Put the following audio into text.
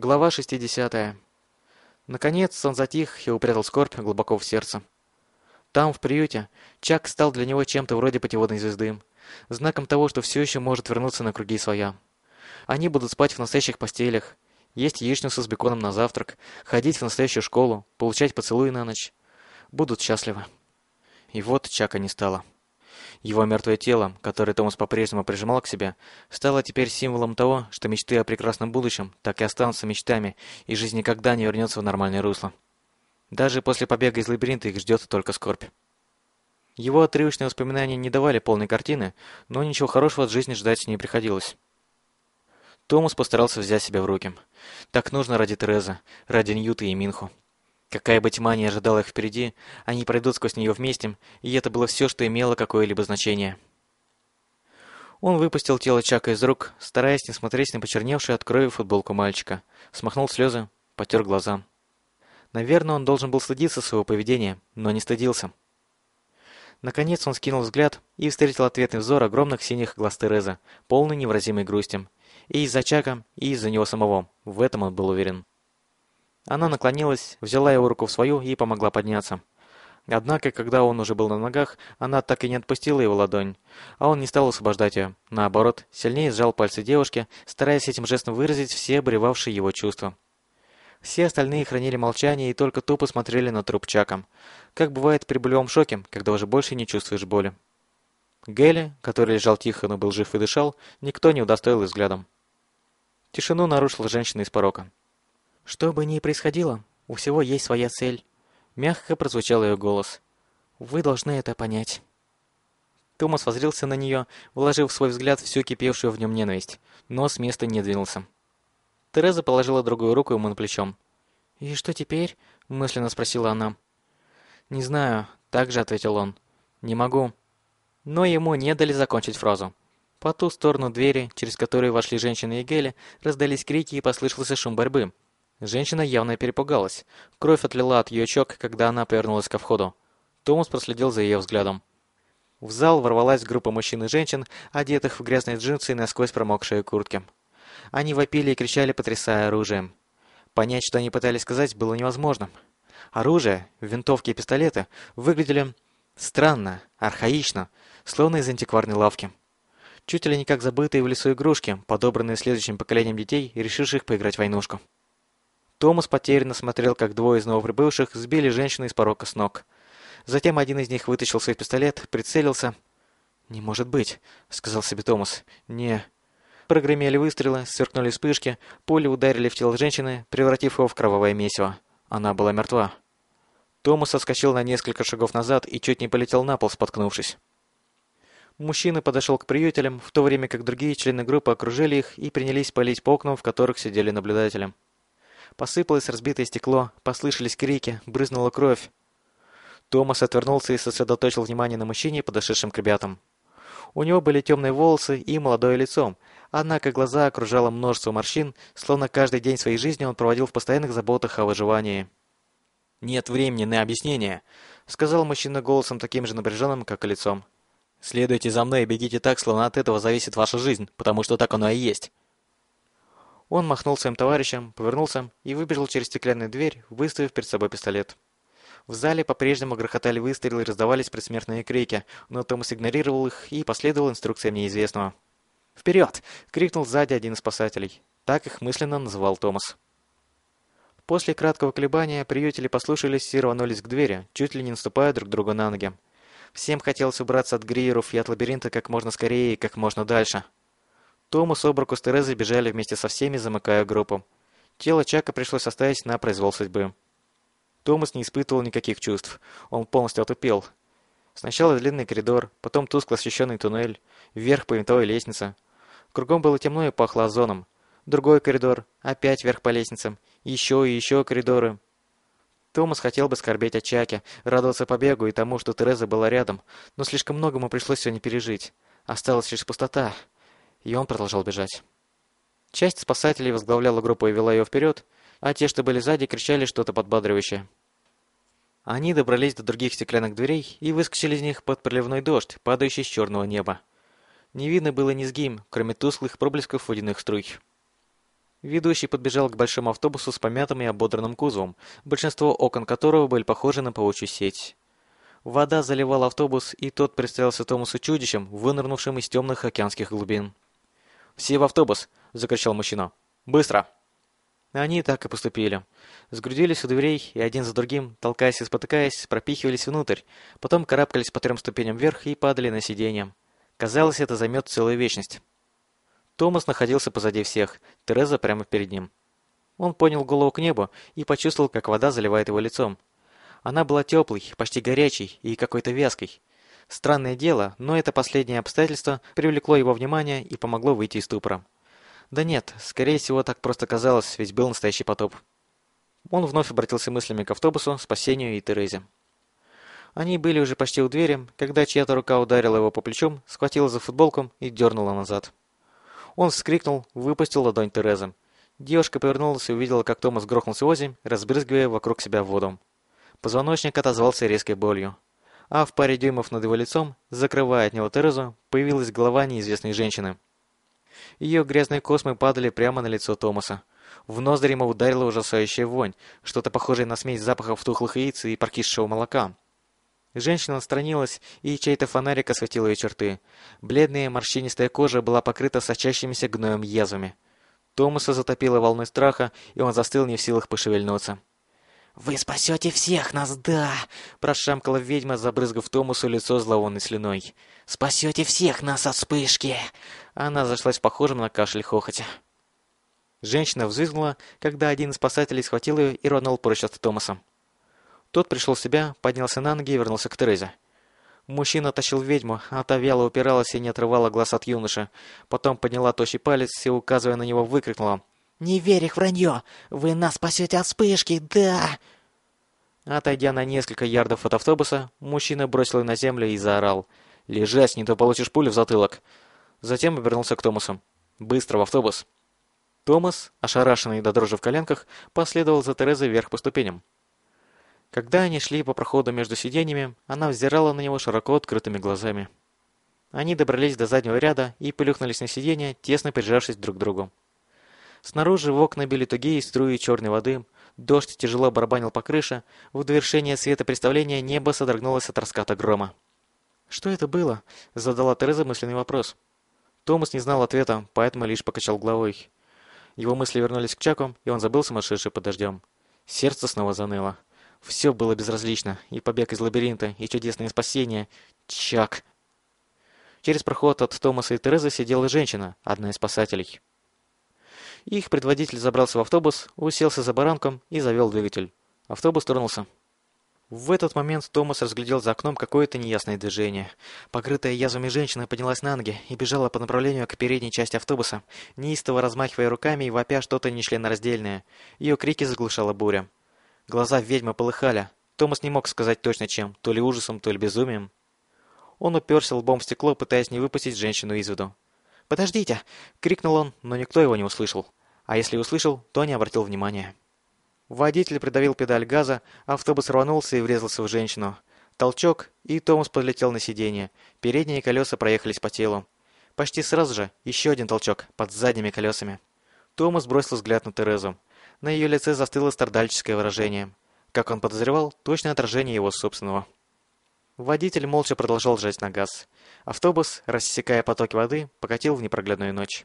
Глава 60. Наконец он затих и упрятал скорбь глубоко в сердце. Там, в приюте, Чак стал для него чем-то вроде путеводной звезды, знаком того, что все еще может вернуться на круги своя. Они будут спать в настоящих постелях, есть яичницу с беконом на завтрак, ходить в настоящую школу, получать поцелуи на ночь. Будут счастливы. И вот Чака не стало. Его мертвое тело, которое Томас по-прежнему прижимал к себе, стало теперь символом того, что мечты о прекрасном будущем так и останутся мечтами, и жизнь никогда не вернется в нормальное русло. Даже после побега из лабиринта их ждет только скорбь. Его отрывочные воспоминания не давали полной картины, но ничего хорошего от жизни ждать не приходилось. Томас постарался взять себя в руки. Так нужно ради Терезы, ради Ньюта и Минху. Какая бы тьма ни ожидала их впереди, они пройдут сквозь нее вместе, и это было все, что имело какое-либо значение. Он выпустил тело Чака из рук, стараясь не смотреть на почерневшую от крови футболку мальчика. Смахнул слезы, потер глаза. Наверное, он должен был стыдиться своего поведения, но не стыдился. Наконец он скинул взгляд и встретил ответный взор огромных синих глаз Терезы, полный невразимой грусти. И из-за Чака, и из-за него самого. В этом он был уверен. Она наклонилась, взяла его руку в свою и помогла подняться. Однако, когда он уже был на ногах, она так и не отпустила его ладонь, а он не стал освобождать ее. Наоборот, сильнее сжал пальцы девушки, стараясь этим жестом выразить все обревавшие его чувства. Все остальные хранили молчание и только тупо смотрели на труп Чака, как бывает при болевом шоке, когда уже больше не чувствуешь боли. Гелли, который лежал тихо, но был жив и дышал, никто не удостоил взглядом. Тишину нарушила женщина из порока. «Что бы ни происходило, у всего есть своя цель», — мягко прозвучал ее голос. «Вы должны это понять». Томас воззрился на нее, вложив в свой взгляд всю кипевшую в нем ненависть, но с места не двинулся. Тереза положила другую руку ему на плечо. «И что теперь?» — мысленно спросила она. «Не знаю», — также ответил он. «Не могу». Но ему не дали закончить фразу. По ту сторону двери, через которую вошли женщины и Гели, раздались крики и послышался шум борьбы. Женщина явно перепугалась. Кровь отлила от ее щек, когда она повернулась ко входу. Томас проследил за ее взглядом. В зал ворвалась группа мужчин и женщин, одетых в грязные джинсы и насквозь промокшие куртки. Они вопили и кричали, потрясая оружием. Понять, что они пытались сказать, было невозможно. Оружие, винтовки и пистолеты выглядели странно, архаично, словно из антикварной лавки. Чуть ли не как забытые в лесу игрушки, подобранные следующим поколением детей, решивших поиграть в войнушку. Томас потерянно смотрел, как двое из новоприбывших сбили женщину из порока с ног. Затем один из них вытащил свой пистолет, прицелился. «Не может быть», — сказал себе Томас. «Не...» Прогремели выстрелы, сверкнули вспышки, пули ударили в тело женщины, превратив его в кровавое месиво. Она была мертва. Томас отскочил на несколько шагов назад и чуть не полетел на пол, споткнувшись. Мужчина подошел к приютелям, в то время как другие члены группы окружили их и принялись палить по окнам, в которых сидели наблюдатели. Посыпалось разбитое стекло, послышались крики, брызнула кровь. Томас отвернулся и сосредоточил внимание на мужчине, подошедшем к ребятам. У него были темные волосы и молодое лицо, однако глаза окружало множество морщин, словно каждый день своей жизни он проводил в постоянных заботах о выживании. «Нет времени на объяснение», — сказал мужчина голосом таким же напряженным, как и лицом. «Следуйте за мной и бегите так, словно от этого зависит ваша жизнь, потому что так оно и есть». Он махнул своим товарищам, повернулся и выбежал через стеклянную дверь, выставив перед собой пистолет. В зале по-прежнему грохотали выстрелы и раздавались предсмертные крики, но Томас игнорировал их и последовал инструкциям неизвестного. «Вперед!» — крикнул сзади один из спасателей. Так их мысленно называл Томас. После краткого колебания приютели послушались и рванулись к двери, чуть ли не наступая друг другу на ноги. Всем хотелось убраться от гриеров и от лабиринта как можно скорее и как можно дальше. Томас, Обруку с Терезой бежали вместе со всеми, замыкая группу. Тело Чака пришлось оставить на произвол судьбы. Томас не испытывал никаких чувств. Он полностью отупел. Сначала длинный коридор, потом тускло освещенный туннель, вверх по винтовой лестнице. Кругом было темно и пахло озоном. Другой коридор, опять вверх по лестницам, еще и еще коридоры. Томас хотел бы скорбеть о Чаке, радоваться побегу и тому, что Тереза была рядом, но слишком многому пришлось сегодня пережить. Осталась лишь пустота и он продолжал бежать. Часть спасателей возглавляла группу и вела ее вперед, а те, что были сзади, кричали что-то подбадривающее. Они добрались до других стеклянных дверей и выскочили из них под проливной дождь, падающий с черного неба. Не видно было низгим, кроме тусклых проблесков водяных струй. Ведущий подбежал к большому автобусу с помятым и ободранным кузовом, большинство окон которого были похожи на паучью сеть. Вода заливала автобус, и тот представился Томасу чудищем, вынырнувшим из темных океанских глубин. «Все в автобус!» – закричал мужчина. «Быстро!» Они так и поступили. Сгрудились у дверей, и один за другим, толкаясь и спотыкаясь, пропихивались внутрь, потом карабкались по трем ступеням вверх и падали на сиденье. Казалось, это займет целую вечность. Томас находился позади всех, Тереза прямо перед ним. Он понял голову к небу и почувствовал, как вода заливает его лицом. Она была теплой, почти горячей и какой-то вязкой. Странное дело, но это последнее обстоятельство привлекло его внимание и помогло выйти из ступора. Да нет, скорее всего, так просто казалось, ведь был настоящий потоп. Он вновь обратился мыслями к автобусу, спасению и Терезе. Они были уже почти у двери, когда чья-то рука ударила его по плечу, схватила за футболку и дернула назад. Он вскрикнул, выпустил ладонь Терезы. Девушка повернулась и увидела, как Томас грохнулся в озимь, разбрызгивая вокруг себя воду. Позвоночник отозвался резкой болью. А в паре дюймов над его лицом, закрывая от него Терезу, появилась голова неизвестной женщины. Ее грязные космы падали прямо на лицо Томаса. В ноздри ему ударила ужасающая вонь, что-то похожее на смесь запахов тухлых яиц и прокисшего молока. Женщина отстранилась, и чей-то фонарик осветил ее черты. Бледная морщинистая кожа была покрыта сочащимися гноем язвами. Томаса затопило волной страха, и он застыл не в силах пошевельнуться. «Вы спасете всех нас, да!» – прошамкала ведьма, забрызгав Томасу лицо зловонной слюной. «Спасете всех нас от вспышки!» Она зашлась похожим на кашель хохотя. Женщина взвизгнула, когда один из спасателей схватил ее и рванул прочь от Томаса. Тот пришел в себя, поднялся на ноги и вернулся к Терезе. Мужчина тащил ведьму, а та вяло упиралась и не отрывала глаз от юноши. Потом подняла тощий палец и, указывая на него, выкрикнула – «Не верь их вранье! Вы нас спасете от вспышки, да!» Отойдя на несколько ярдов от автобуса, мужчина бросил ее на землю и заорал. «Лежать, не то получишь пулю в затылок!» Затем обернулся к Томасу. «Быстро в автобус!» Томас, ошарашенный до дрожи в коленках, последовал за Терезой вверх по ступеням. Когда они шли по проходу между сиденьями, она взирала на него широко открытыми глазами. Они добрались до заднего ряда и плюхнулись на сиденье, тесно прижавшись друг к другу. Снаружи в окна били тугие струи черной воды, дождь тяжело барабанил по крыше, в довершение света представления небо содрогнулось от раската грома. «Что это было?» – задала Тереза мысленный вопрос. Томас не знал ответа, поэтому лишь покачал головой. Его мысли вернулись к Чаку, и он забыл сумасшедший под дождем. Сердце снова заныло. Все было безразлично. И побег из лабиринта, и чудесное спасение. Чак. Через проход от Томаса и Терезы сидела женщина, одна из спасателей. Их предводитель забрался в автобус, уселся за баранком и завел двигатель. Автобус тронулся. В этот момент Томас разглядел за окном какое-то неясное движение. Покрытая язвами женщина поднялась на ноги и бежала по направлению к передней части автобуса, неистово размахивая руками и вопя что-то нечленораздельное. Ее крики заглушала буря. Глаза ведьмы полыхали. Томас не мог сказать точно чем, то ли ужасом, то ли безумием. Он уперся лбом в стекло, пытаясь не выпустить женщину из виду. «Подождите!» — крикнул он, но никто его не услышал а если услышал, то не обратил внимания. Водитель придавил педаль газа, автобус рванулся и врезался в женщину. Толчок, и Томас подлетел на сиденье. Передние колеса проехались по телу. Почти сразу же еще один толчок под задними колесами. Томас бросил взгляд на Терезу. На ее лице застыло страдальческое выражение. Как он подозревал, точное отражение его собственного. Водитель молча продолжал жать на газ. Автобус, рассекая потоки воды, покатил в непроглядную ночь.